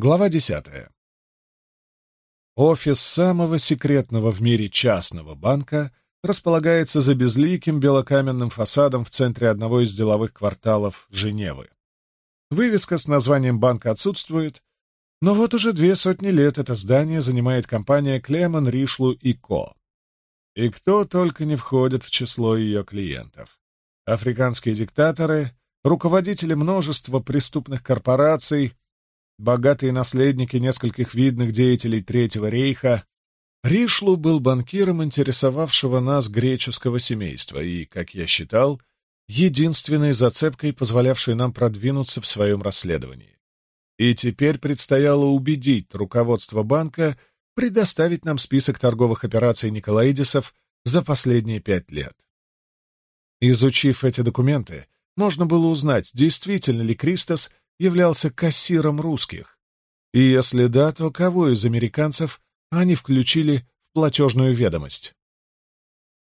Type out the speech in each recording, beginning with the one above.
Глава 10. Офис самого секретного в мире частного банка располагается за безликим белокаменным фасадом в центре одного из деловых кварталов Женевы. Вывеска с названием банка отсутствует, но вот уже две сотни лет это здание занимает компания Клеман, Ришлу и Ко. И кто только не входит в число ее клиентов. Африканские диктаторы, руководители множества преступных корпораций — богатые наследники нескольких видных деятелей Третьего рейха, Ришлу был банкиром интересовавшего нас греческого семейства и, как я считал, единственной зацепкой, позволявшей нам продвинуться в своем расследовании. И теперь предстояло убедить руководство банка предоставить нам список торговых операций Николаидисов за последние пять лет. Изучив эти документы, можно было узнать, действительно ли Кристос являлся кассиром русских. И если да, то кого из американцев они включили в платежную ведомость?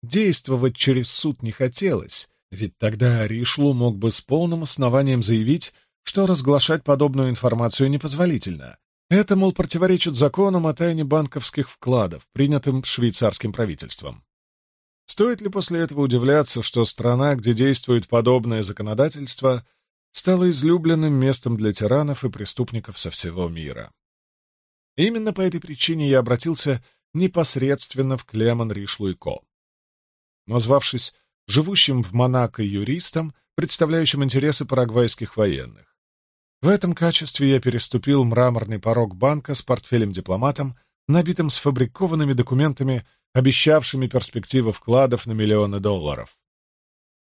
Действовать через суд не хотелось, ведь тогда Ришлу мог бы с полным основанием заявить, что разглашать подобную информацию непозволительно. Это, мол, противоречит законам о тайне банковских вкладов, принятым швейцарским правительством. Стоит ли после этого удивляться, что страна, где действует подобное законодательство — стало излюбленным местом для тиранов и преступников со всего мира. Именно по этой причине я обратился непосредственно в Клеман Ришлу. Назвавшись живущим в Монако юристом, представляющим интересы парагвайских военных. В этом качестве я переступил мраморный порог банка с портфелем-дипломатом, набитым сфабрикованными документами, обещавшими перспективы вкладов на миллионы долларов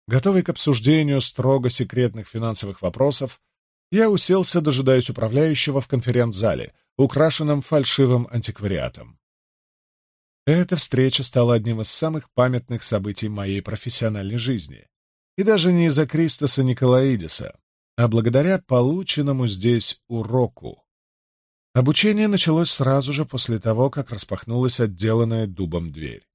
готовый к обсуждению строго секретных финансовых вопросов, я уселся, дожидаясь управляющего в конференц-зале, украшенном фальшивым антиквариатом. Эта встреча стала одним из самых памятных событий моей профессиональной жизни. И даже не из-за Кристоса Николаидиса, а благодаря полученному здесь уроку. Обучение началось сразу же после того, как распахнулась отделанная дубом дверь.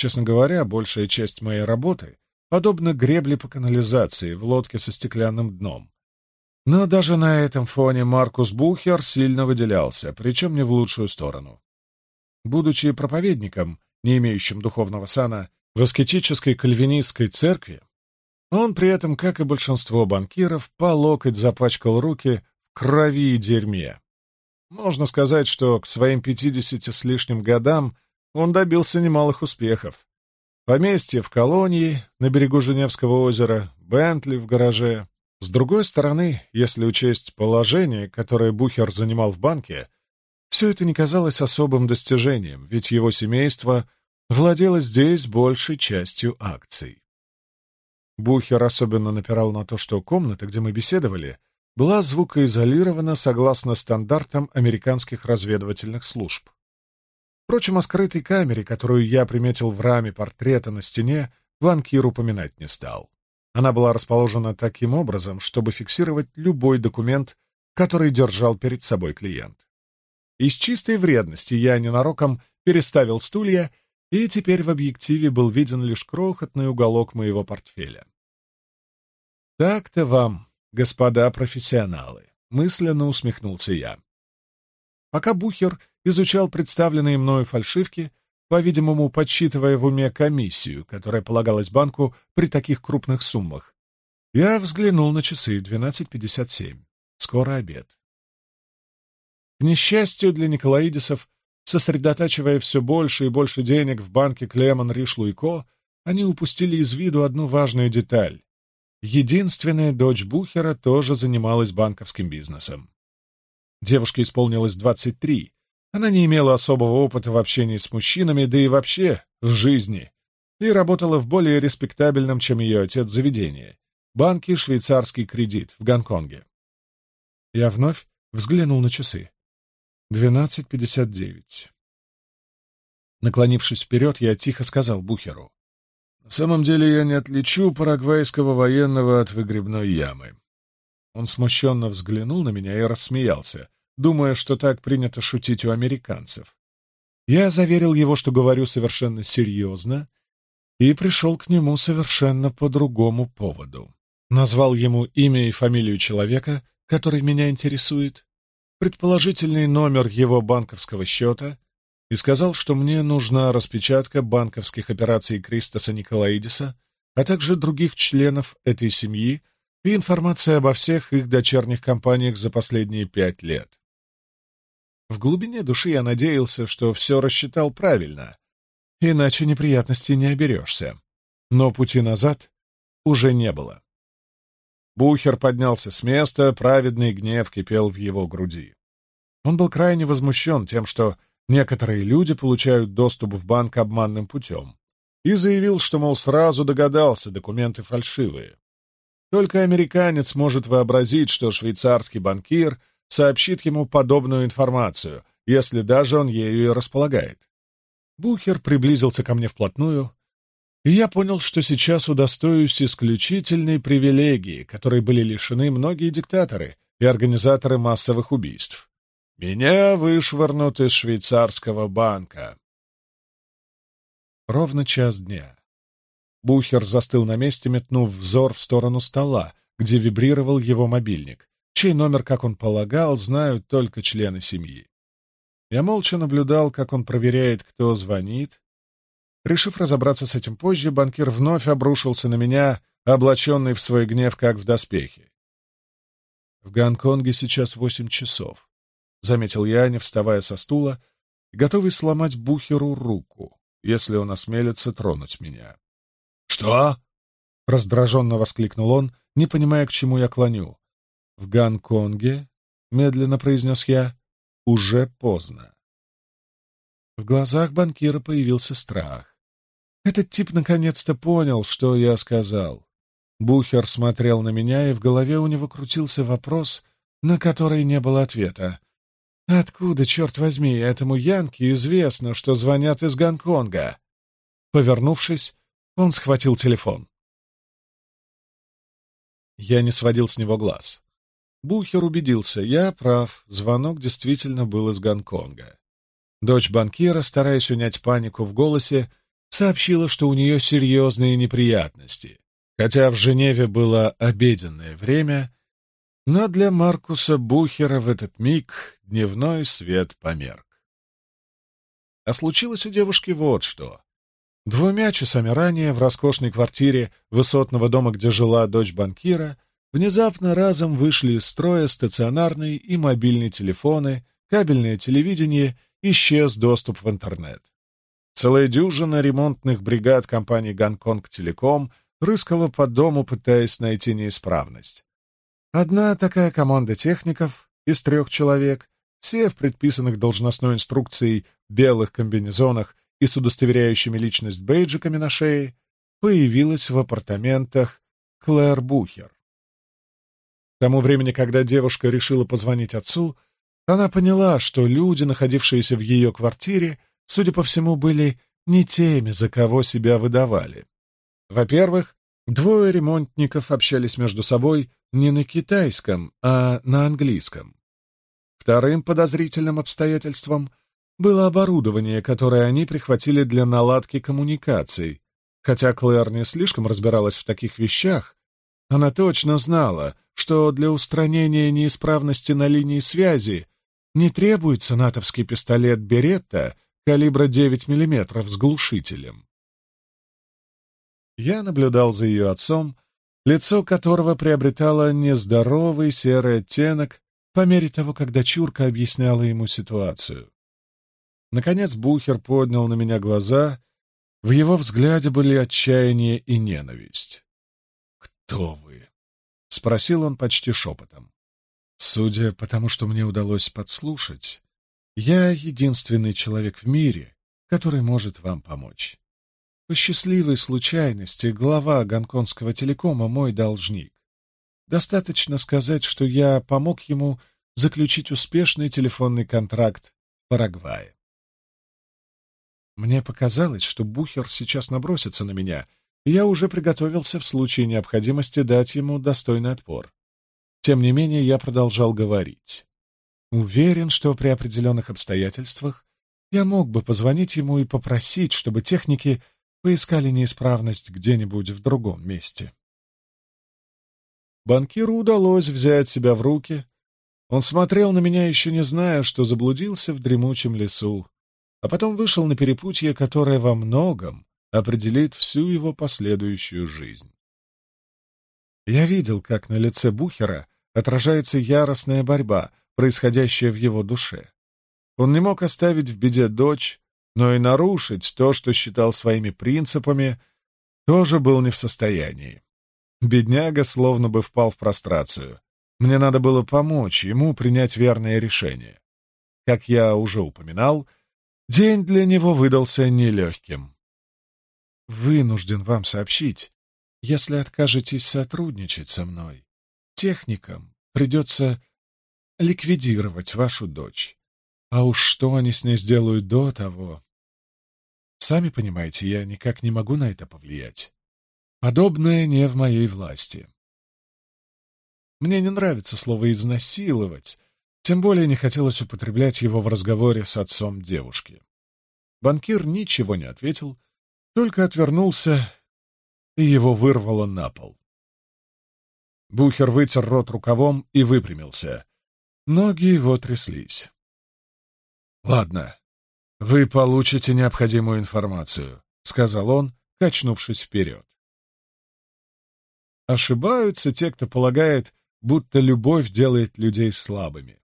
Честно говоря, большая часть моей работы подобна гребле по канализации в лодке со стеклянным дном. Но даже на этом фоне Маркус Бухер сильно выделялся, причем не в лучшую сторону. Будучи проповедником, не имеющим духовного сана, в аскетической кальвинистской церкви, он при этом, как и большинство банкиров, по локоть запачкал руки в крови и дерьме. Можно сказать, что к своим пятидесяти с лишним годам – он добился немалых успехов. Поместье в колонии на берегу Женевского озера, Бентли в гараже. С другой стороны, если учесть положение, которое Бухер занимал в банке, все это не казалось особым достижением, ведь его семейство владело здесь большей частью акций. Бухер особенно напирал на то, что комната, где мы беседовали, была звукоизолирована согласно стандартам американских разведывательных служб. Впрочем, о скрытой камере, которую я приметил в раме портрета на стене, Ван Кир упоминать не стал. Она была расположена таким образом, чтобы фиксировать любой документ, который держал перед собой клиент. Из чистой вредности я ненароком переставил стулья, и теперь в объективе был виден лишь крохотный уголок моего портфеля. «Так-то вам, господа профессионалы», — мысленно усмехнулся я. Пока Бухер изучал представленные мною фальшивки, по-видимому, подсчитывая в уме комиссию, которая полагалась банку при таких крупных суммах. Я взглянул на часы 12.57. Скоро обед. К несчастью для Николаидисов, сосредотачивая все больше и больше денег в банке Клеман, Ришлу и Ко, они упустили из виду одну важную деталь. Единственная дочь Бухера тоже занималась банковским бизнесом. Девушке исполнилось 23, она не имела особого опыта в общении с мужчинами, да и вообще в жизни, и работала в более респектабельном, чем ее отец, заведении — банке «Швейцарский кредит» в Гонконге. Я вновь взглянул на часы. 12.59. Наклонившись вперед, я тихо сказал Бухеру. «На самом деле я не отличу парагвайского военного от выгребной ямы». Он смущенно взглянул на меня и рассмеялся — думая, что так принято шутить у американцев. Я заверил его, что говорю совершенно серьезно, и пришел к нему совершенно по другому поводу. Назвал ему имя и фамилию человека, который меня интересует, предположительный номер его банковского счета и сказал, что мне нужна распечатка банковских операций Кристоса Николаидиса, а также других членов этой семьи и информация обо всех их дочерних компаниях за последние пять лет. В глубине души я надеялся, что все рассчитал правильно, иначе неприятностей не оберешься. Но пути назад уже не было. Бухер поднялся с места, праведный гнев кипел в его груди. Он был крайне возмущен тем, что некоторые люди получают доступ в банк обманным путем, и заявил, что, мол, сразу догадался, документы фальшивые. Только американец может вообразить, что швейцарский банкир сообщит ему подобную информацию, если даже он ею и располагает. Бухер приблизился ко мне вплотную, и я понял, что сейчас удостоюсь исключительной привилегии, которой были лишены многие диктаторы и организаторы массовых убийств. Меня вышвырнут из швейцарского банка. Ровно час дня. Бухер застыл на месте, метнув взор в сторону стола, где вибрировал его мобильник чей номер, как он полагал, знают только члены семьи. Я молча наблюдал, как он проверяет, кто звонит. Решив разобраться с этим позже, банкир вновь обрушился на меня, облаченный в свой гнев, как в доспехи. «В Гонконге сейчас восемь часов», — заметил я, не вставая со стула, готовый сломать Бухеру руку, если он осмелится тронуть меня. «Что?» — раздраженно воскликнул он, не понимая, к чему я клоню. В Гонконге медленно произнес я, уже поздно. В глазах банкира появился страх. Этот тип наконец-то понял, что я сказал. Бухер смотрел на меня, и в голове у него крутился вопрос, на который не было ответа. «Откуда, черт возьми, этому Янке известно, что звонят из Гонконга?» Повернувшись, он схватил телефон. Я не сводил с него глаз. Бухер убедился, я прав, звонок действительно был из Гонконга. Дочь банкира, стараясь унять панику в голосе, сообщила, что у нее серьезные неприятности. Хотя в Женеве было обеденное время, но для Маркуса Бухера в этот миг дневной свет померк. А случилось у девушки вот что. Двумя часами ранее в роскошной квартире высотного дома, где жила дочь банкира, Внезапно разом вышли из строя стационарные и мобильные телефоны, кабельное телевидение, исчез доступ в интернет. Целая дюжина ремонтных бригад компании «Гонконг Телеком» рыскала по дому, пытаясь найти неисправность. Одна такая команда техников из трех человек, все в предписанных должностной инструкцией белых комбинезонах и с удостоверяющими личность бейджиками на шее, появилась в апартаментах Клэр Бухер тому времени, когда девушка решила позвонить отцу, она поняла, что люди, находившиеся в ее квартире, судя по всему, были не теми, за кого себя выдавали. Во-первых, двое ремонтников общались между собой не на китайском, а на английском. Вторым подозрительным обстоятельством было оборудование, которое они прихватили для наладки коммуникаций. Хотя Клэр не слишком разбиралась в таких вещах, она точно знала, что для устранения неисправности на линии связи не требуется натовский пистолет «Беретта» калибра 9 мм с глушителем. Я наблюдал за ее отцом, лицо которого приобретало нездоровый серый оттенок по мере того, как дочурка объясняла ему ситуацию. Наконец Бухер поднял на меня глаза, в его взгляде были отчаяние и ненависть кто вы?» — спросил он почти шепотом. «Судя по тому, что мне удалось подслушать, я единственный человек в мире, который может вам помочь. По счастливой случайности глава гонконгского телекома мой должник. Достаточно сказать, что я помог ему заключить успешный телефонный контракт в Парагвае. Мне показалось, что Бухер сейчас набросится на меня — я уже приготовился в случае необходимости дать ему достойный отпор. Тем не менее, я продолжал говорить. Уверен, что при определенных обстоятельствах я мог бы позвонить ему и попросить, чтобы техники поискали неисправность где-нибудь в другом месте. Банкиру удалось взять себя в руки. Он смотрел на меня, еще не зная, что заблудился в дремучем лесу, а потом вышел на перепутье, которое во многом определит всю его последующую жизнь. Я видел, как на лице Бухера отражается яростная борьба, происходящая в его душе. Он не мог оставить в беде дочь, но и нарушить то, что считал своими принципами, тоже был не в состоянии. Бедняга словно бы впал в прострацию. Мне надо было помочь ему принять верное решение. Как я уже упоминал, день для него выдался нелегким вынужден вам сообщить, если откажетесь сотрудничать со мной, техникам придется ликвидировать вашу дочь. А уж что они с ней сделают до того? Сами понимаете, я никак не могу на это повлиять. Подобное не в моей власти. Мне не нравится слово «изнасиловать», тем более не хотелось употреблять его в разговоре с отцом девушки. Банкир ничего не ответил, только отвернулся, и его вырвало на пол. Бухер вытер рот рукавом и выпрямился. Ноги его тряслись. «Ладно, вы получите необходимую информацию», — сказал он, качнувшись вперед. Ошибаются те, кто полагает, будто любовь делает людей слабыми.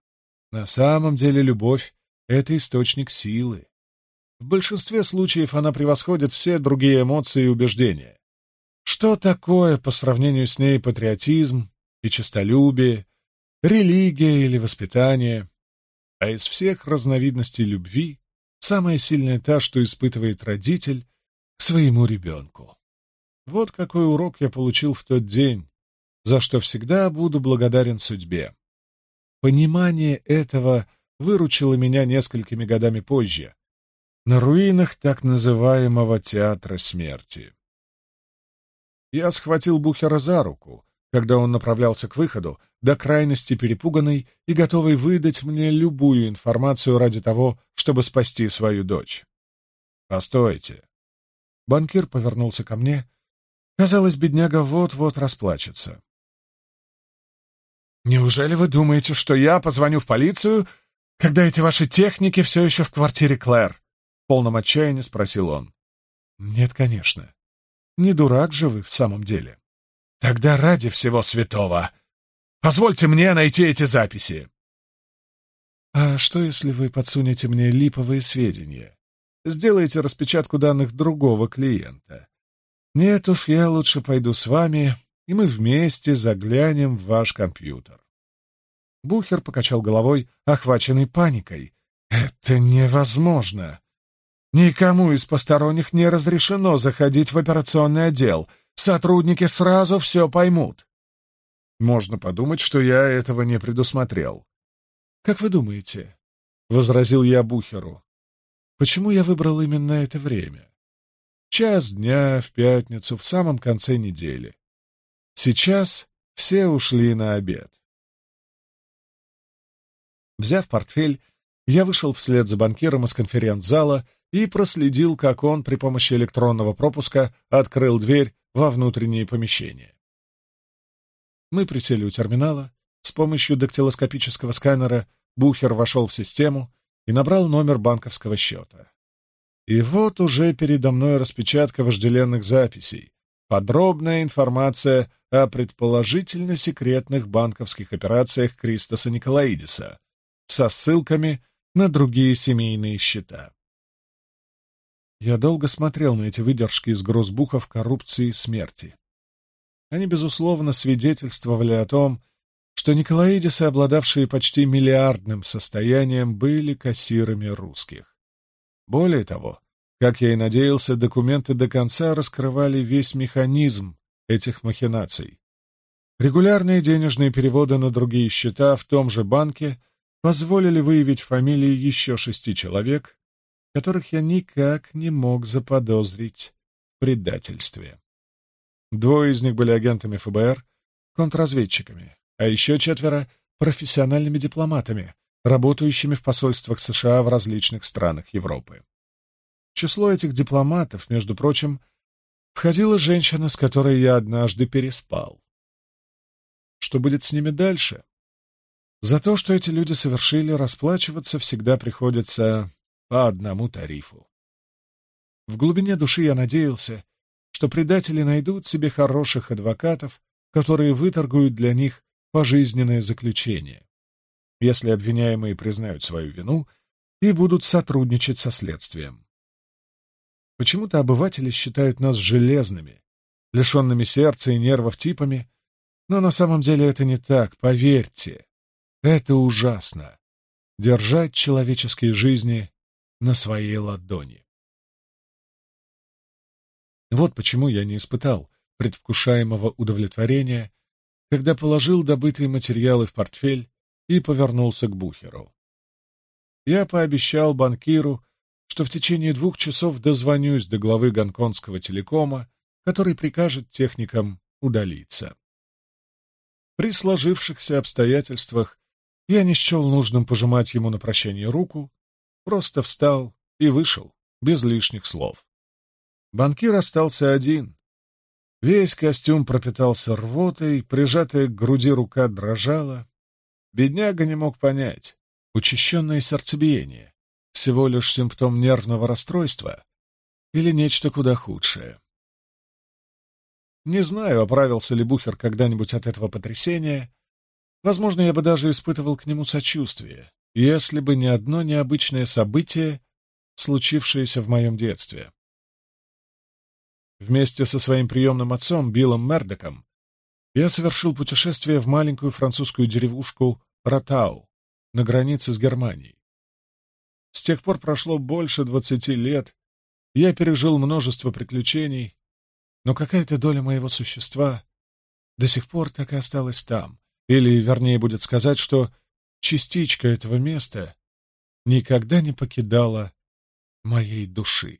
На самом деле любовь — это источник силы, в большинстве случаев она превосходит все другие эмоции и убеждения. Что такое по сравнению с ней патриотизм и честолюбие, религия или воспитание? А из всех разновидностей любви самая сильная та, что испытывает родитель к своему ребенку. Вот какой урок я получил в тот день, за что всегда буду благодарен судьбе. Понимание этого выручило меня несколькими годами позже, на руинах так называемого театра смерти. Я схватил Бухера за руку, когда он направлялся к выходу, до крайности перепуганный и готовый выдать мне любую информацию ради того, чтобы спасти свою дочь. «Постойте». Банкир повернулся ко мне. Казалось, бедняга вот-вот расплачется. «Неужели вы думаете, что я позвоню в полицию, когда эти ваши техники все еще в квартире Клэр?» полном отчаянии спросил он. «Нет, конечно. Не дурак же вы в самом деле. Тогда ради всего святого. Позвольте мне найти эти записи». «А что, если вы подсунете мне липовые сведения? Сделаете распечатку данных другого клиента? Нет уж, я лучше пойду с вами, и мы вместе заглянем в ваш компьютер». Бухер покачал головой, охваченный паникой. «Это невозможно!» Никому из посторонних не разрешено заходить в операционный отдел. Сотрудники сразу все поймут. Можно подумать, что я этого не предусмотрел. Как вы думаете? Возразил я Бухеру. Почему я выбрал именно это время? Час дня в пятницу, в самом конце недели. Сейчас все ушли на обед. Взяв портфель, я вышел вслед за банкиром из конференц-зала, и проследил, как он при помощи электронного пропуска открыл дверь во внутреннее помещение. Мы присели у терминала. С помощью дактилоскопического сканера Бухер вошел в систему и набрал номер банковского счета. И вот уже передо мной распечатка вожделенных записей, подробная информация о предположительно секретных банковских операциях Кристоса Николаидиса со ссылками на другие семейные счета. Я долго смотрел на эти выдержки из грозбухов коррупции и смерти. Они, безусловно, свидетельствовали о том, что Николаидисы, обладавшие почти миллиардным состоянием, были кассирами русских. Более того, как я и надеялся, документы до конца раскрывали весь механизм этих махинаций. Регулярные денежные переводы на другие счета в том же банке позволили выявить фамилии еще шести человек, которых я никак не мог заподозрить в предательстве. Двое из них были агентами ФБР, контрразведчиками, а еще четверо — профессиональными дипломатами, работающими в посольствах США в различных странах Европы. В число этих дипломатов, между прочим, входила женщина, с которой я однажды переспал. Что будет с ними дальше? За то, что эти люди совершили, расплачиваться всегда приходится по одному тарифу. В глубине души я надеялся, что предатели найдут себе хороших адвокатов, которые выторгуют для них пожизненное заключение, если обвиняемые признают свою вину и будут сотрудничать со следствием. Почему-то обыватели считают нас железными, лишенными сердца и нервов типами, но на самом деле это не так, поверьте. Это ужасно. Держать человеческие жизни на своей ладони. Вот почему я не испытал предвкушаемого удовлетворения, когда положил добытые материалы в портфель и повернулся к Бухеру. Я пообещал банкиру, что в течение двух часов дозвонюсь до главы гонконгского телекома, который прикажет техникам удалиться. При сложившихся обстоятельствах я не счел нужным пожимать ему на прощание руку, просто встал и вышел, без лишних слов. Банкир остался один. Весь костюм пропитался рвотой, прижатая к груди рука дрожала. Бедняга не мог понять. Учащенное сердцебиение — всего лишь симптом нервного расстройства или нечто куда худшее. Не знаю, оправился ли Бухер когда-нибудь от этого потрясения. Возможно, я бы даже испытывал к нему сочувствие если бы не одно необычное событие, случившееся в моем детстве. Вместе со своим приемным отцом Биллом Мердоком я совершил путешествие в маленькую французскую деревушку Ротау на границе с Германией. С тех пор прошло больше двадцати лет, я пережил множество приключений, но какая-то доля моего существа до сих пор так и осталась там, или, вернее, будет сказать, что частичка этого места никогда не покидала моей души.